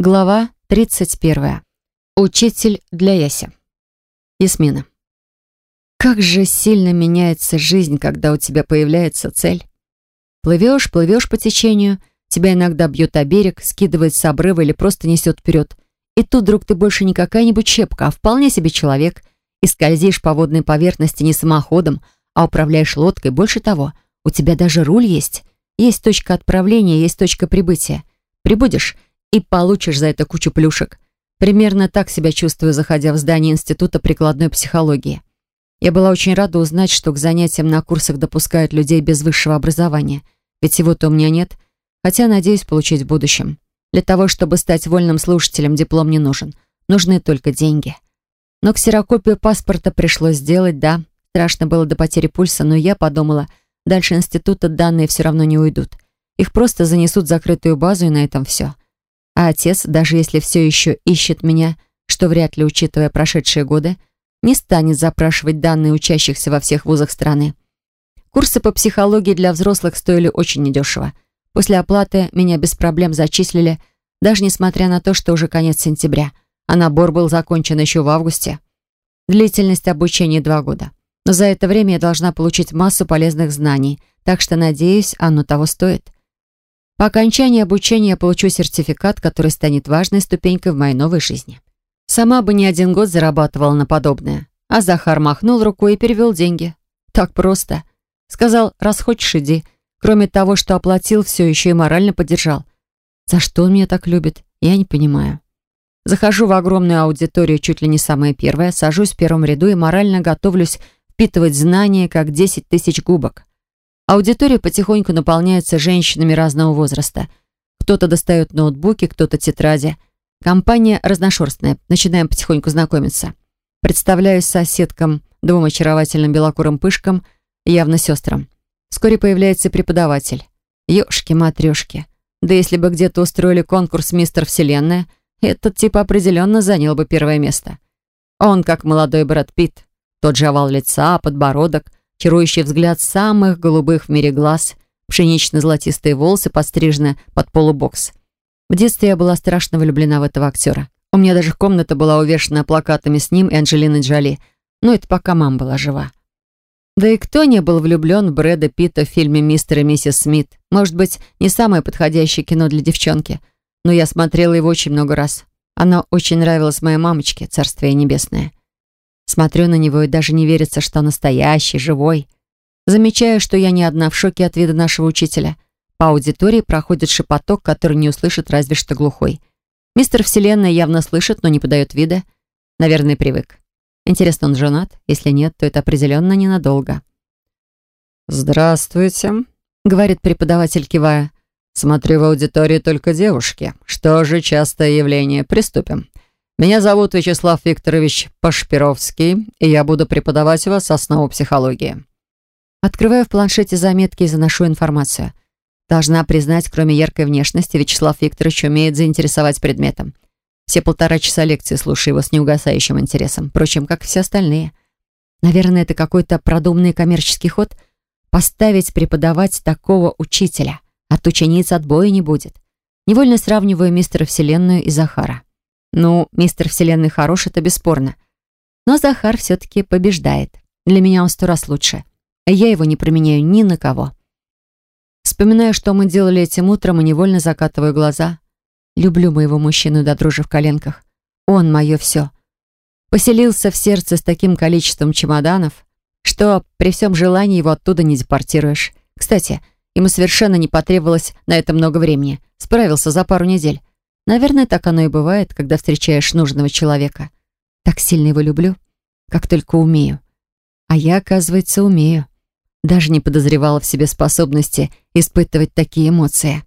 Глава 31. Учитель для Яси. Ясмина. Как же сильно меняется жизнь, когда у тебя появляется цель. Плывешь, плывешь по течению, тебя иногда бьет о берег, скидывает с обрыва или просто несет вперед. И тут вдруг ты больше не какая-нибудь щепка, а вполне себе человек, и скользишь по водной поверхности не самоходом, а управляешь лодкой. Больше того, у тебя даже руль есть. Есть точка отправления, есть точка прибытия. Прибудешь — и получишь за это кучу плюшек. Примерно так себя чувствую, заходя в здание Института прикладной психологии. Я была очень рада узнать, что к занятиям на курсах допускают людей без высшего образования, ведь его-то у меня нет, хотя надеюсь получить в будущем. Для того, чтобы стать вольным слушателем, диплом не нужен. Нужны только деньги. Но ксерокопию паспорта пришлось сделать, да. Страшно было до потери пульса, но я подумала, дальше института данные все равно не уйдут. Их просто занесут в закрытую базу, и на этом все. А отец, даже если все еще ищет меня, что вряд ли, учитывая прошедшие годы, не станет запрашивать данные учащихся во всех вузах страны. Курсы по психологии для взрослых стоили очень недешево. После оплаты меня без проблем зачислили, даже несмотря на то, что уже конец сентября, а набор был закончен еще в августе. Длительность обучения два года. Но за это время я должна получить массу полезных знаний, так что, надеюсь, оно того стоит. По окончании обучения я получу сертификат, который станет важной ступенькой в моей новой жизни. Сама бы не один год зарабатывала на подобное. А Захар махнул рукой и перевел деньги. Так просто. Сказал, раз хочешь, иди. Кроме того, что оплатил, все еще и морально поддержал. За что он меня так любит, я не понимаю. Захожу в огромную аудиторию, чуть ли не самая первая, сажусь в первом ряду и морально готовлюсь впитывать знания, как 10 тысяч губок. Аудитория потихоньку наполняется женщинами разного возраста. Кто-то достает ноутбуки, кто-то тетради. Компания разношерстная. Начинаем потихоньку знакомиться. Представляюсь соседкам, двум очаровательным белокурым пышкам, явно сестрам. Вскоре появляется преподаватель. Ёшки-матрёшки. Да если бы где-то устроили конкурс «Мистер Вселенная», этот тип определенно занял бы первое место. Он, как молодой Брэд Питт, тот же овал лица, подбородок, чарующий взгляд самых голубых в мире глаз, пшенично-золотистые волосы, подстрижены под полубокс. В детстве я была страшно влюблена в этого актера. У меня даже комната была увешана плакатами с ним и Анджелиной Джоли. Но это пока мама была жива. Да и кто не был влюблен в Брэда Питта в фильме «Мистер и миссис Смит»? Может быть, не самое подходящее кино для девчонки, но я смотрела его очень много раз. Оно очень нравилось моей мамочке, царствие небесное. Смотрю на него и даже не верится, что настоящий, живой. Замечаю, что я не одна в шоке от вида нашего учителя. По аудитории проходит шепоток, который не услышит разве что глухой. Мистер Вселенная явно слышит, но не подает вида. Наверное, привык. Интересно, он женат? Если нет, то это определенно ненадолго. «Здравствуйте», — говорит преподаватель, кивая. «Смотрю в аудитории только девушки. Что же, частое явление. Приступим. Меня зовут Вячеслав Викторович Пашпировский, и я буду преподавать у вас основу психологии. Открываю в планшете заметки и заношу информацию. Должна признать, кроме яркой внешности, Вячеслав Викторович умеет заинтересовать предметом. Все полтора часа лекции слушаю его с неугасающим интересом, впрочем, как и все остальные. Наверное, это какой-то продуманный коммерческий ход поставить преподавать такого учителя. От учениц отбоя не будет. Невольно сравниваю мистера Вселенную и Захара. Ну, мистер Вселенной хорош, это бесспорно. Но Захар все-таки побеждает. Для меня он сто раз лучше. Я его не променяю ни на кого. Вспоминаю, что мы делали этим утром, и невольно закатываю глаза. Люблю моего мужчину до дрожи в коленках. Он мое все. Поселился в сердце с таким количеством чемоданов, что при всем желании его оттуда не депортируешь. Кстати, ему совершенно не потребовалось на это много времени. Справился за пару недель. Наверное, так оно и бывает, когда встречаешь нужного человека. Так сильно его люблю, как только умею. А я, оказывается, умею. Даже не подозревала в себе способности испытывать такие эмоции.